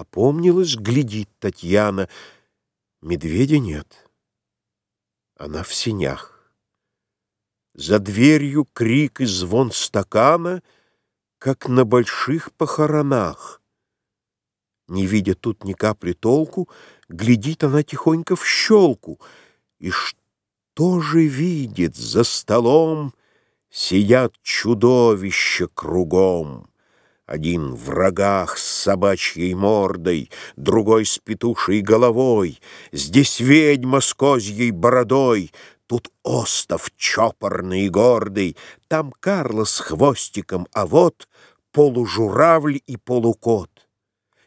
Опомнилась, глядит Татьяна. Медведя нет. Она в синях. За дверью крик и звон стакана, Как на больших похоронах. Не видя тут ни капли толку, Глядит она тихонько в щелку. И что же видит за столом? Сидят чудовища кругом. Один в рогах с собачьей мордой, Другой с петушей головой, Здесь ведьма с козьей бородой, Тут остов чопорный и гордый, Там Карла с хвостиком, а вот Полужуравль и полукот.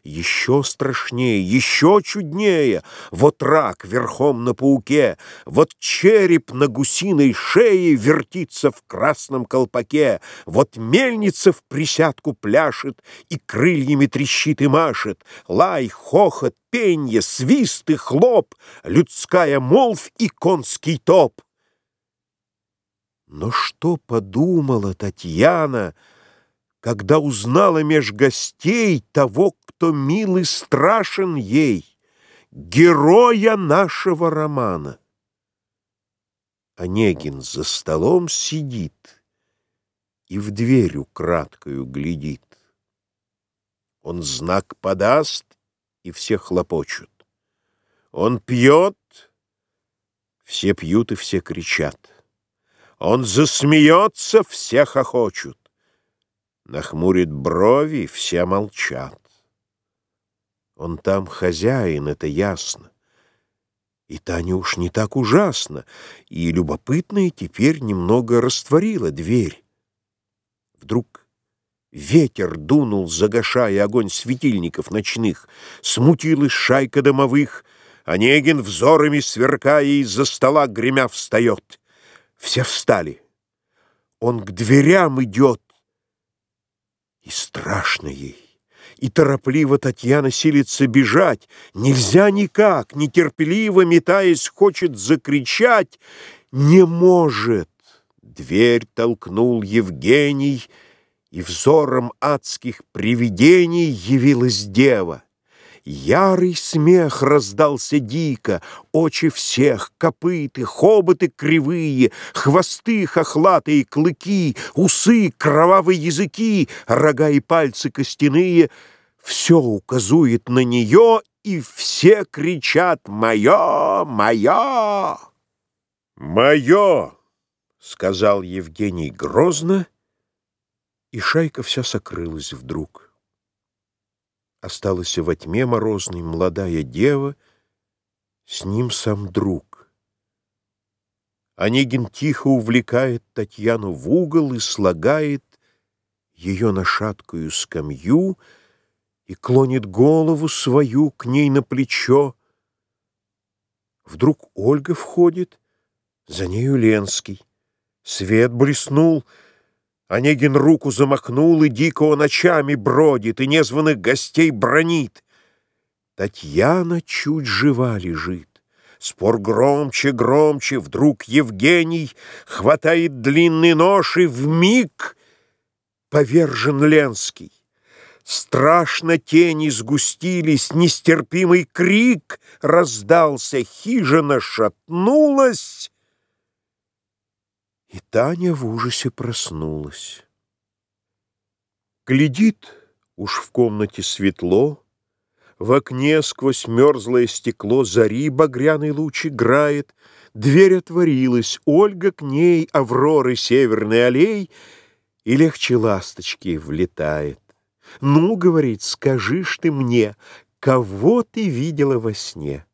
Еще страшнее, еще чуднее. Вот рак верхом на пауке, вот череп на гусиной шее вертится в красном колпаке, вот мельница в присядку пляшет и крыльями трещит и машет, лай, хохот, пенье, свист и хлоп, людская молвь и конский топ. Но что подумала Татьяна, когда узнала меж гостей того, кто мил и страшен ей, героя нашего романа. Онегин за столом сидит и в дверь украдкою глядит. Он знак подаст, и все хлопочут. Он пьет, все пьют и все кричат. Он засмеется, все хохочут. Нахмурит брови, все молчат. Он там хозяин, это ясно. И Таня уж не так ужасно, и любопытная теперь немного растворила дверь. Вдруг ветер дунул, загашая огонь светильников ночных, смутилась шайка домовых, Онегин взорами сверкая из-за стола гремя встает. Все встали. Он к дверям идет, и страшно ей. И торопливо Татьяна силится бежать. Нельзя никак, нетерпеливо, метаясь, хочет закричать. Не может. Дверь толкнул Евгений, И взором адских привидений Явилась дева. Ярый смех раздался дико, Очи всех, копыты, хоботы кривые, Хвосты хохлатые, клыки, Усы, кровавые языки, Рога и пальцы костяные — Все указует на нее, И все кричат «Мое! Мое!» «Мое!» — сказал Евгений грозно, И шайка вся сокрылась вдруг. Осталась во тьме морозной молодая дева, С ним сам друг. Онегин тихо увлекает Татьяну в угол И слагает ее на шаткую скамью И клонит голову свою к ней на плечо. Вдруг Ольга входит, за нею Ленский. Свет блеснул — Онегин руку замахнул, и дико ночами бродит, и незваных гостей бронит. Татьяна чуть жива лежит. Спор громче, громче, вдруг Евгений хватает длинный нож, и вмиг повержен Ленский. Страшно тени сгустились, нестерпимый крик раздался, хижина шатнулась, и Таня в ужасе проснулась. Глядит, уж в комнате светло, В окне сквозь мерзлое стекло Зари багряный луч играет, Дверь отворилась, Ольга к ней, Авроры северный аллей, И легче ласточки влетает. «Ну, — говорит, — скажи ж ты мне, Кого ты видела во сне?»